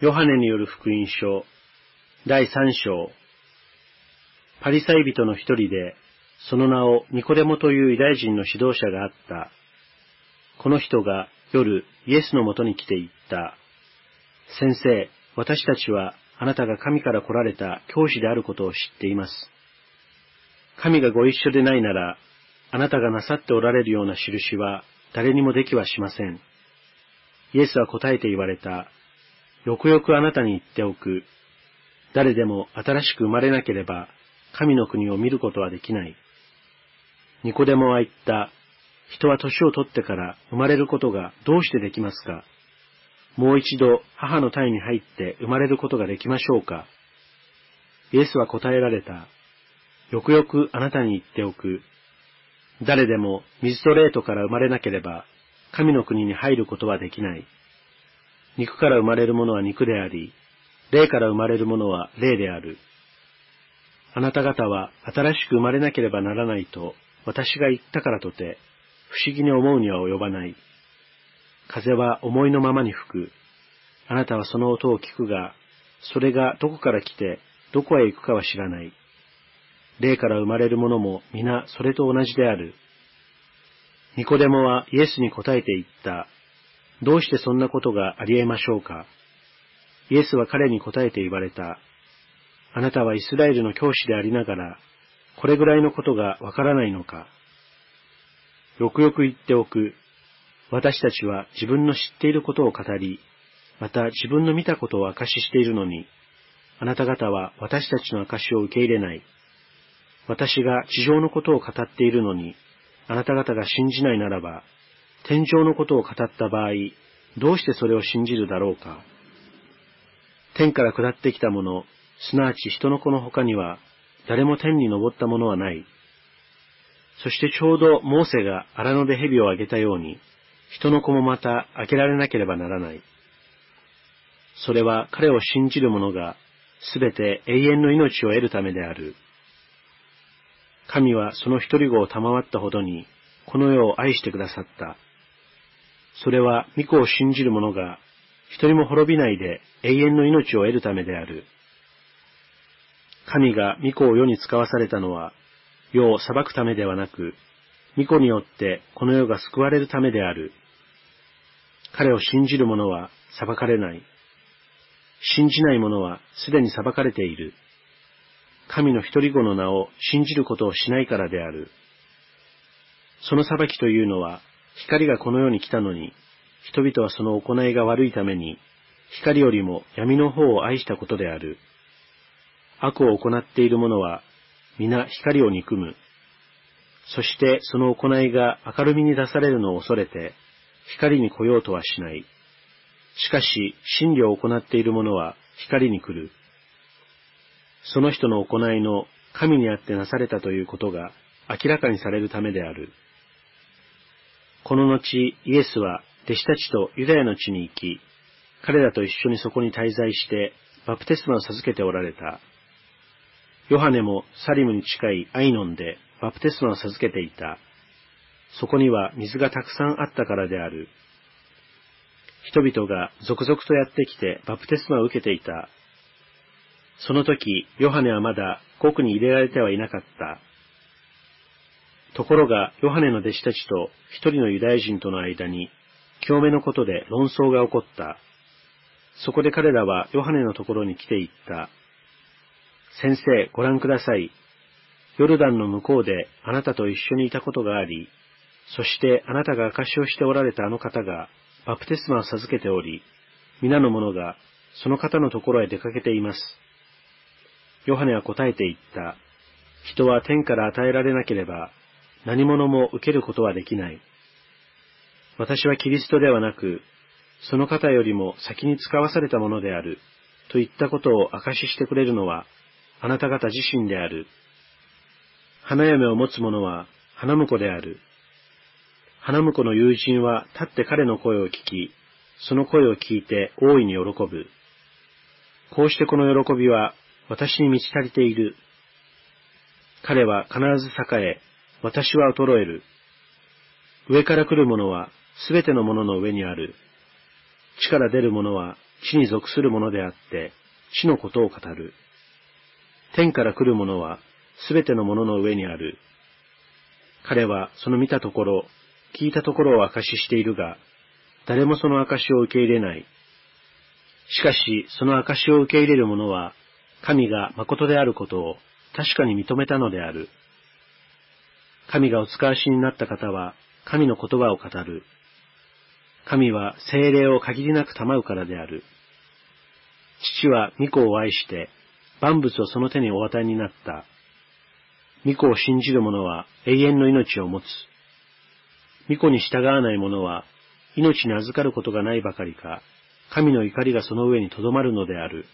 ヨハネによる福音書、第三章。パリサイ人の一人で、その名をニコデモというユダヤ人の指導者があった。この人が夜、イエスのもとに来て言った。先生、私たちはあなたが神から来られた教師であることを知っています。神がご一緒でないなら、あなたがなさっておられるような印は誰にもできはしません。イエスは答えて言われた。よくよくあなたに言っておく。誰でも新しく生まれなければ、神の国を見ることはできない。ニコデモは言った。人は年を取ってから生まれることがどうしてできますかもう一度母の体に入って生まれることができましょうかイエスは答えられた。よくよくあなたに言っておく。誰でも水と霊とから生まれなければ、神の国に入ることはできない。肉から生まれるものは肉であり、霊から生まれるものは霊である。あなた方は新しく生まれなければならないと私が言ったからとて、不思議に思うには及ばない。風は思いのままに吹く。あなたはその音を聞くが、それがどこから来て、どこへ行くかは知らない。霊から生まれるものも皆それと同じである。ニコデモはイエスに答えて言った。どうしてそんなことがあり得ましょうか？イエスは彼に答えて言われた。あなたはイスラエルの教師でありながら、これぐらいのことがわからないのか？よくよく言っておく。私たちは自分の知っていることを語り、また自分の見たことを証ししているのに、あなた方は私たちの証を受け入れない。私が地上のことを語っているのに、あなた方が信じないならば、天上のことを語った場合、どうしてそれを信じるだろうか。天から下ってきたもの、すなわち人の子の他には、誰も天に登ったものはない。そしてちょうどモーセが荒野で蛇をあげたように、人の子もまた開けられなければならない。それは彼を信じる者が、すべて永遠の命を得るためである。神はその一人子を賜ったほどに、この世を愛してくださった。それは御子を信じる者が、一人も滅びないで永遠の命を得るためである。神が御子を世に使わされたのは、世を裁くためではなく、御子によってこの世が救われるためである。彼を信じる者は裁かれない。信じない者はすでに裁かれている。神の一人子の名を信じることをしないからである。その裁きというのは、光がこの世に来たのに、人々はその行いが悪いために、光よりも闇の方を愛したことである。悪を行っている者は、皆光を憎む。そしてその行いが明るみに出されるのを恐れて、光に来ようとはしない。しかし、真理を行っている者は光に来る。その人の行いの神にあってなされたということが明らかにされるためである。この後、イエスは弟子たちとユダヤの地に行き、彼らと一緒にそこに滞在してバプテスマを授けておられた。ヨハネもサリムに近いアイノンでバプテスマを授けていた。そこには水がたくさんあったからである。人々が続々とやってきてバプテスマを受けていた。その時、ヨハネはまだ国に入れられてはいなかった。ところが、ヨハネの弟子たちと一人のユダヤ人との間に、共鳴のことで論争が起こった。そこで彼らはヨハネのところに来て言った。先生、ご覧ください。ヨルダンの向こうであなたと一緒にいたことがあり、そしてあなたが証しをしておられたあの方がバプテスマを授けており、皆の者がその方のところへ出かけています。ヨハネは答えて言った。人は天から与えられなければ何者も受けることはできない。私はキリストではなく、その方よりも先に使わされたものである、といったことを証ししてくれるのは、あなた方自身である。花嫁を持つ者は花婿である。花婿の友人は立って彼の声を聞き、その声を聞いて大いに喜ぶ。こうしてこの喜びは私に満ち足りている。彼は必ず栄え、私は衰える。上から来るものはすべてのものの上にある。地から出るものは地に属するものであって、地のことを語る。天から来るものは、すべてのものの上にある。彼はその見たところ、聞いたところを証ししているが、誰もその証を受け入れない。しかし、その証を受け入れる者は、神が誠であることを確かに認めたのである。神がお使わしになった方は、神の言葉を語る。神は精霊を限りなく賜うからである。父は御子を愛して、万物をその手にお与えになった。御子を信じる者は永遠の命を持つ。御子に従わない者は命に預かることがないばかりか、神の怒りがその上にとどまるのである。